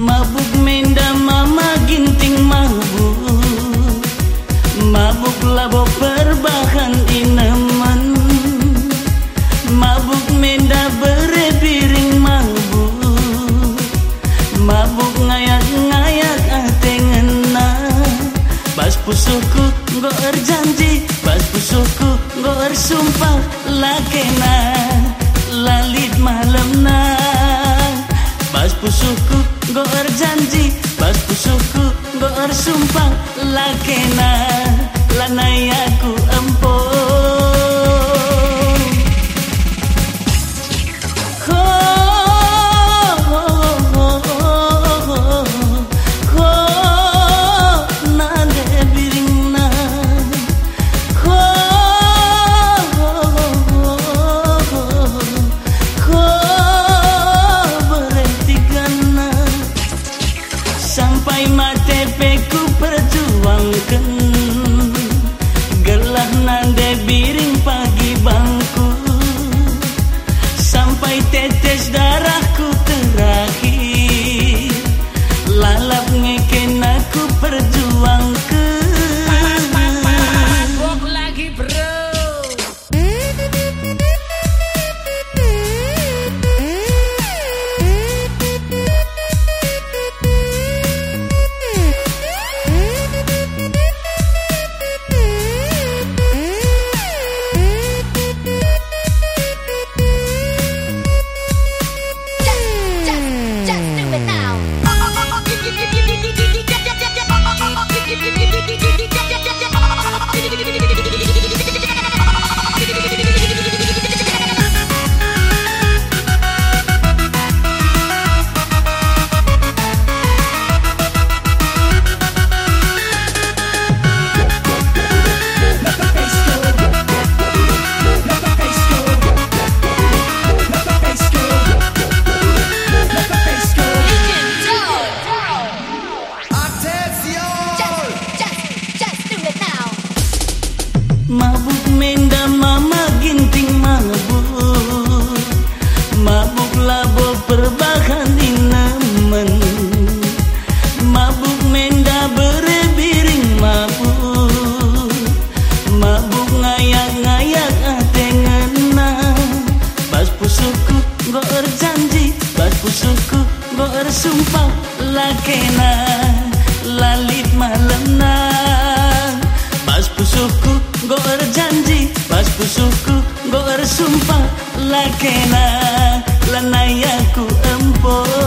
Mabuk menda mama ginting mabuk Mabuk labo perbahan inaman Mabuk menda berebiring mabuk Mabuk ngayak-ngayak atengena Bas pusuku goer janji Bas pusuku goer sumpah lakena. Bas pusuku goer sumpah lakena lanayaku Mabuk menda mama ginting mabuk. Mabuk labo perbahan inaman Mabuk menda berebiring mabuk. Mabuk ngayak-ngayak atengana Bas pusuku goer janji Bas pusuku goer sumpah lakena. Lalit malam pas pusuku goer sumpah lakena lanayaku empor